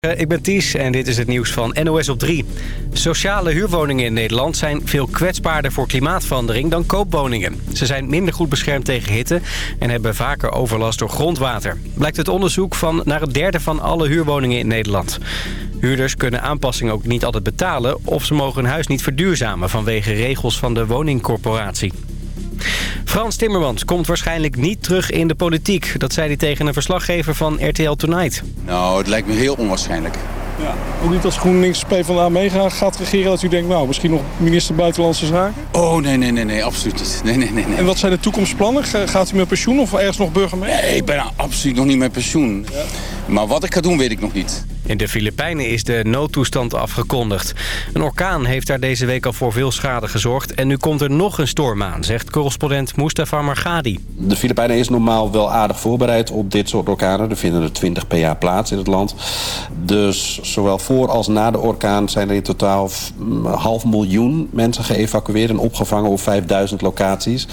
Ik ben Ties en dit is het nieuws van NOS op 3. Sociale huurwoningen in Nederland zijn veel kwetsbaarder voor klimaatverandering dan koopwoningen. Ze zijn minder goed beschermd tegen hitte en hebben vaker overlast door grondwater. Blijkt het onderzoek van naar een derde van alle huurwoningen in Nederland. Huurders kunnen aanpassingen ook niet altijd betalen of ze mogen hun huis niet verduurzamen vanwege regels van de woningcorporatie. Frans Timmermans komt waarschijnlijk niet terug in de politiek. Dat zei hij tegen een verslaggever van RTL Tonight. Nou, het lijkt me heel onwaarschijnlijk. Ja. Ook niet als GroenLinks PvdA meega gaat regeren dat u denkt, nou, misschien nog minister Buitenlandse Zaken? Oh, nee, nee, nee, nee, absoluut niet. Nee, nee, nee, nee. En wat zijn de toekomstplannen? Gaat u met pensioen of ergens nog burgemeester? Nee, ik ben absoluut nog niet met pensioen. Ja. Maar wat ik ga doen, weet ik nog niet. In de Filipijnen is de noodtoestand afgekondigd. Een orkaan heeft daar deze week al voor veel schade gezorgd... en nu komt er nog een storm aan, zegt correspondent Mustafa Margadi. De Filipijnen is normaal wel aardig voorbereid op dit soort orkanen. Er vinden er 20 per jaar plaats in het land. Dus zowel voor als na de orkaan zijn er in totaal half miljoen mensen geëvacueerd... en opgevangen op 5000 locaties.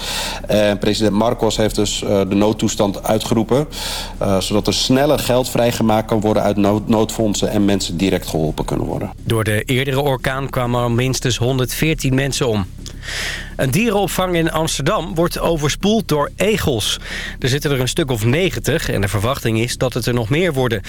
En president Marcos heeft dus uh, de noodtoestand uitgeroepen... Uh, zodat er sneller geld vrijgemaakt kan worden uit nood en mensen direct geholpen kunnen worden. Door de eerdere orkaan kwamen er minstens 114 mensen om. Een dierenopvang in Amsterdam wordt overspoeld door egels. Er zitten er een stuk of 90 en de verwachting is dat het er nog meer worden.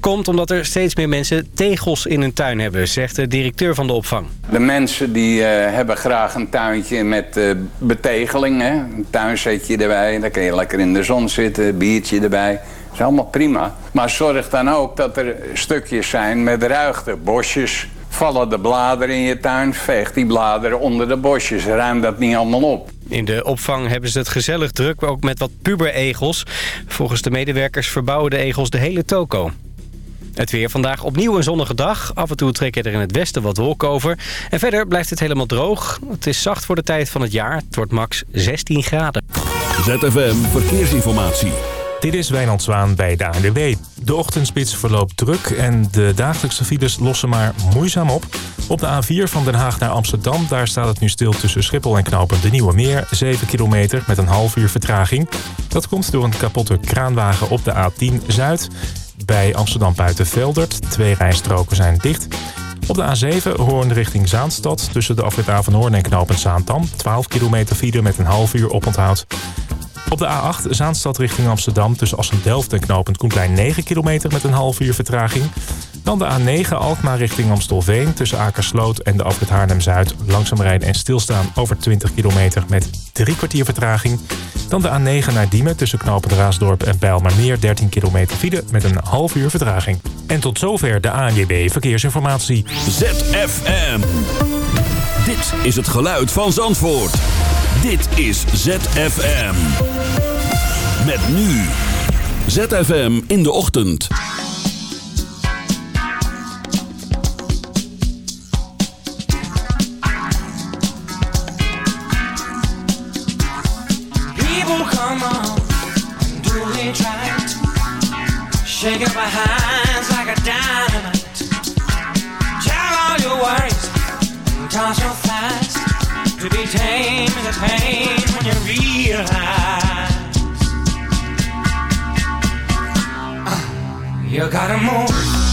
Komt omdat er steeds meer mensen tegels in hun tuin hebben, zegt de directeur van de opvang. De mensen die uh, hebben graag een tuintje met uh, betegeling. Hè? Een tuinzetje erbij, dan kun je lekker in de zon zitten, biertje erbij. Dat is allemaal prima. Maar zorg dan ook dat er stukjes zijn met ruigte, bosjes. Vallen de bladeren in je tuin, veeg die bladeren onder de bosjes. Ruim dat niet allemaal op. In de opvang hebben ze het gezellig druk, ook met wat puber-egels. Volgens de medewerkers verbouwen de egels de hele toko. Het weer vandaag opnieuw een zonnige dag. Af en toe trekken er in het westen wat wolken over. En verder blijft het helemaal droog. Het is zacht voor de tijd van het jaar. Het wordt max 16 graden. ZFM Verkeersinformatie. Dit is Wijnand Zwaan bij de ANWB. De ochtendspits verloopt druk en de dagelijkse files lossen maar moeizaam op. Op de A4 van Den Haag naar Amsterdam, daar staat het nu stil tussen Schiphol en Knopen de Nieuwe Meer. 7 kilometer met een half uur vertraging. Dat komt door een kapotte kraanwagen op de A10 Zuid. Bij Amsterdam Buitenveldert. Twee rijstroken zijn dicht. Op de A7 Hoorn richting Zaanstad tussen de afrit Hoorn en knooppunt Zaantam. 12 kilometer file met een half uur oponthoud. Op de A8 Zaanstad richting Amsterdam tussen Assen-Delft en knooppunt Koenplein 9 kilometer met een half uur vertraging. Dan de A9 Alkmaar richting Amstelveen tussen Akersloot en de afrit Haarlem-Zuid. Langzaam rijden en stilstaan over 20 kilometer met drie kwartier vertraging. Dan de A9 naar Diemen tussen knooppunt Raasdorp en Bijlmermeer 13 kilometer file met een half uur vertraging. En tot zover de ANJB Verkeersinformatie. ZFM. Dit is het geluid van Zandvoort. Dit is ZFM. Met nu. ZFM in de ochtend. People come on, do it right. Shake up my hands like a dynamite. Tell all your worries toss your fast. To be tame is a pain when you realize uh, you gotta move.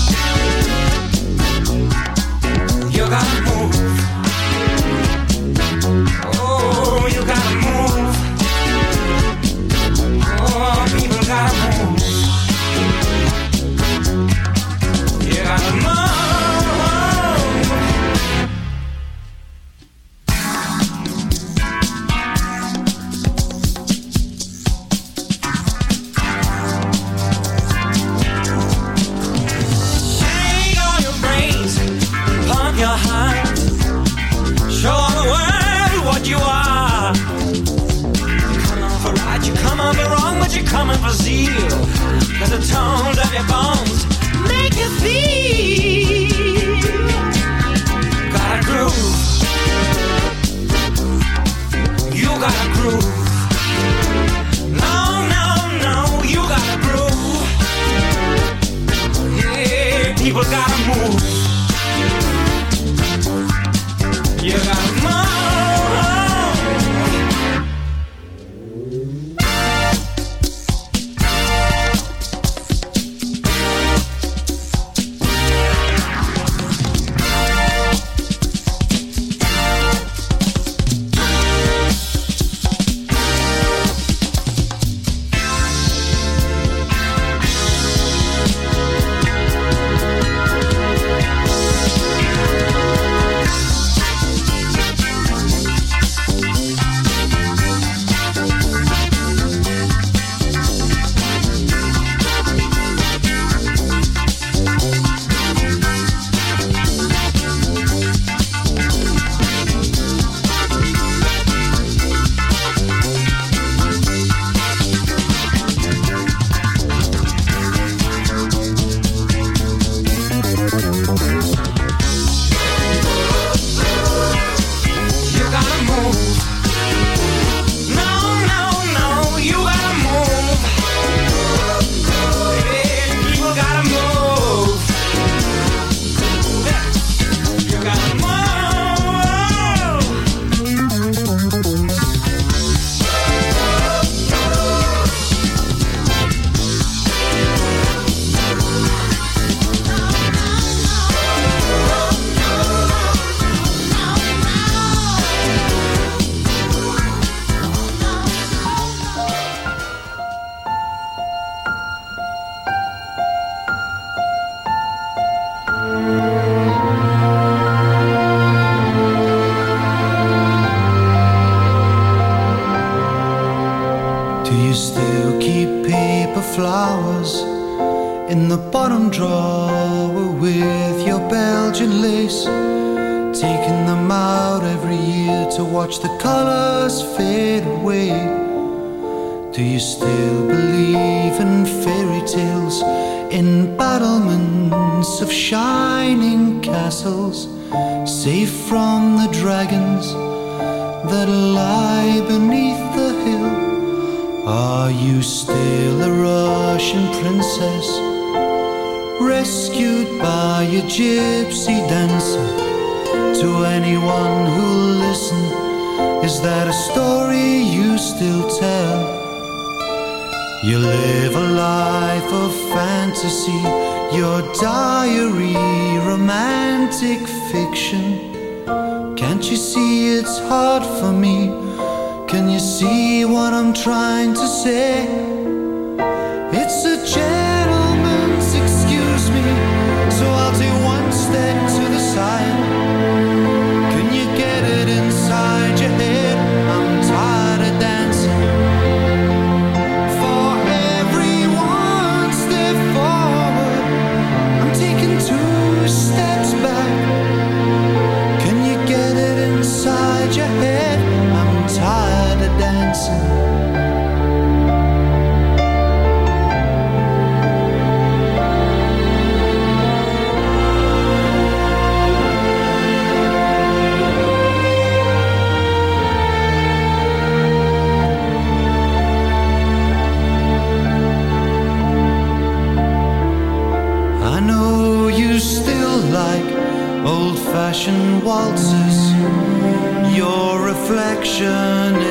fiction. Can't you see it's hard for me? Can you see what I'm trying to say? reflection waltzes Your reflection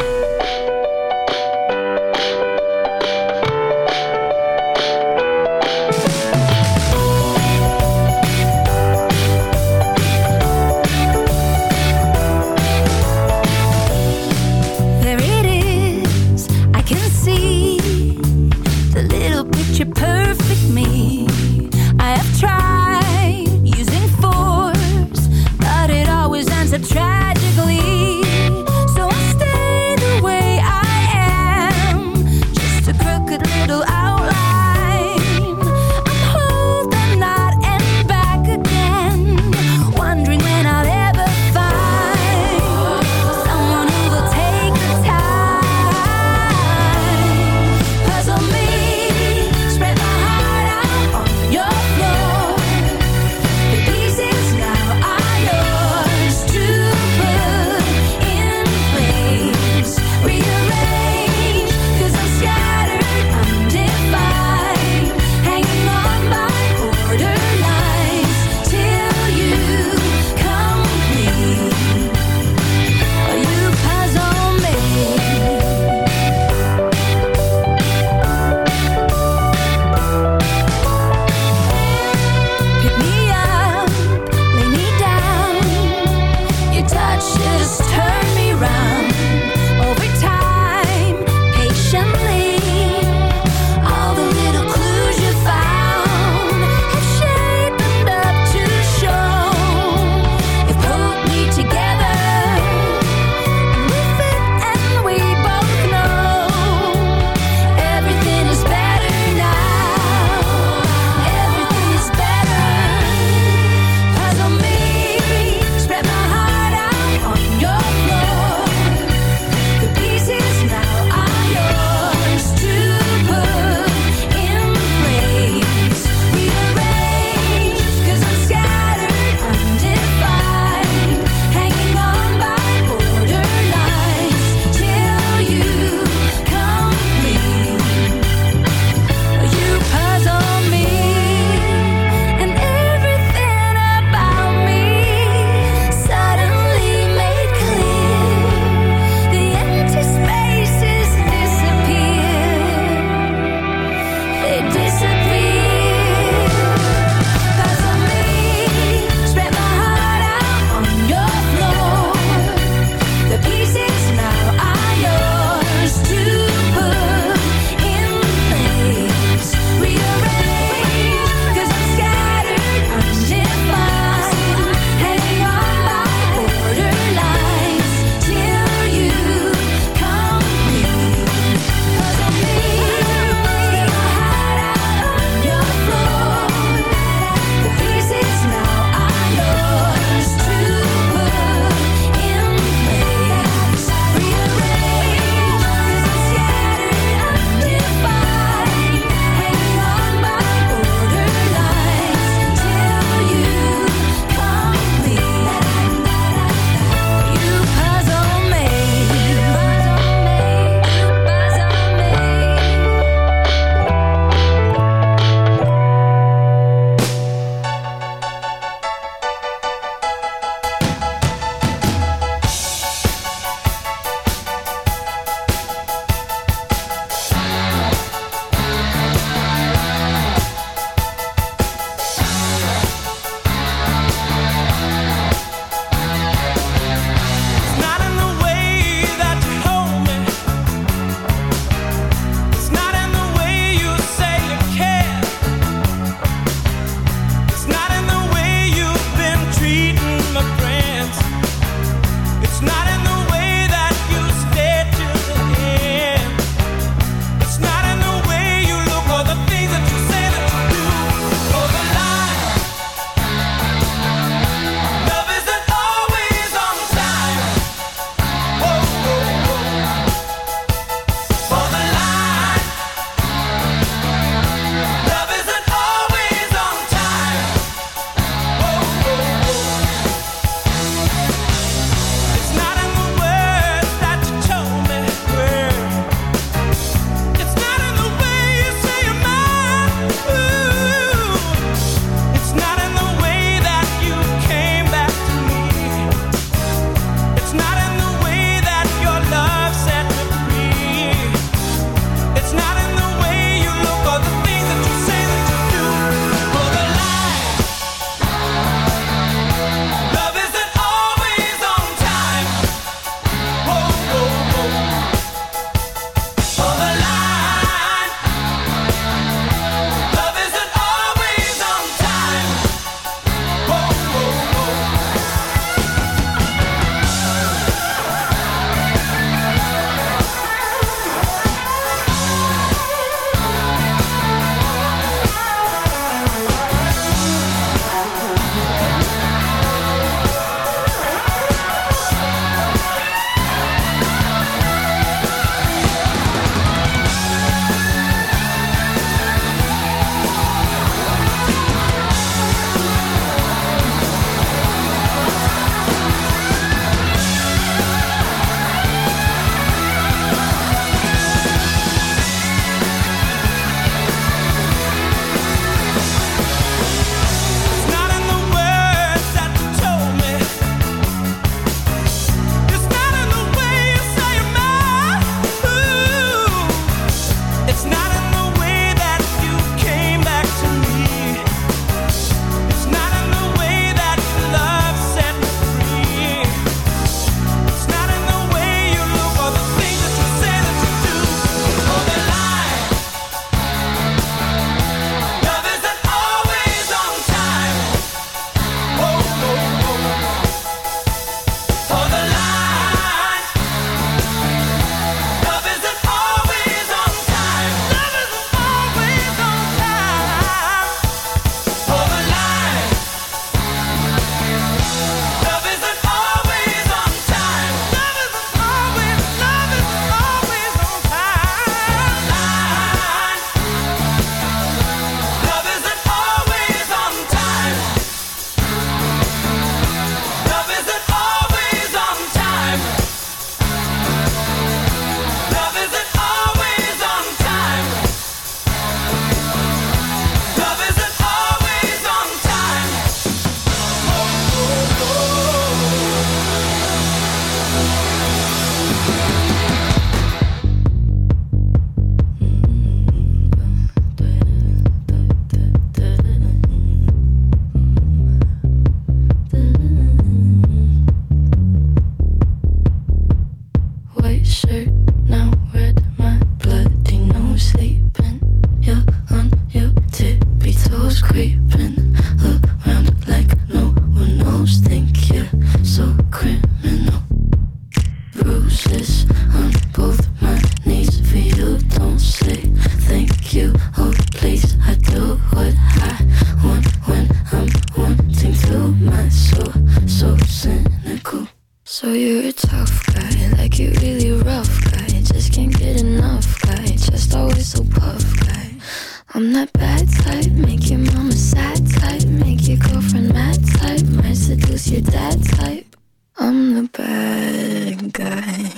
your that type. I'm the bad guy.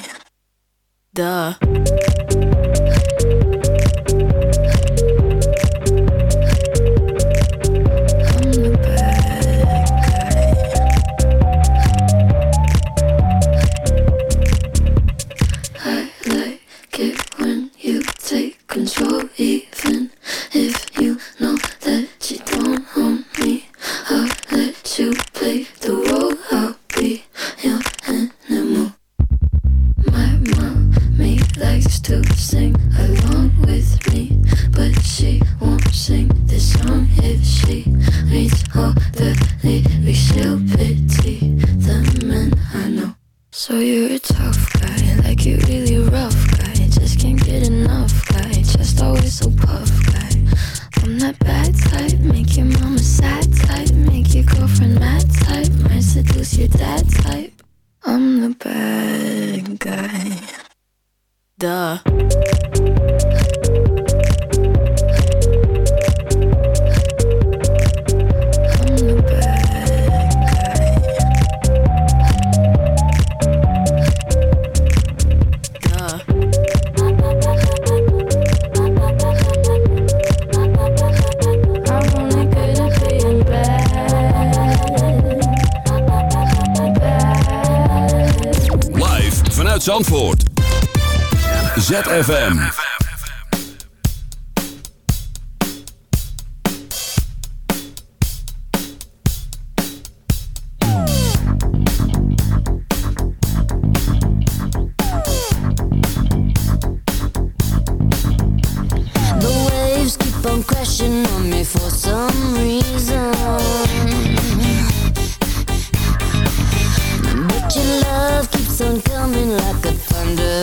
Duh. for some reason. But your love keeps on coming like a thunder.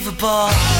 unbelievable.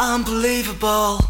unbelievable.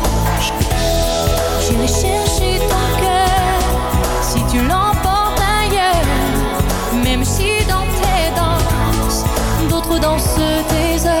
dans ce désert.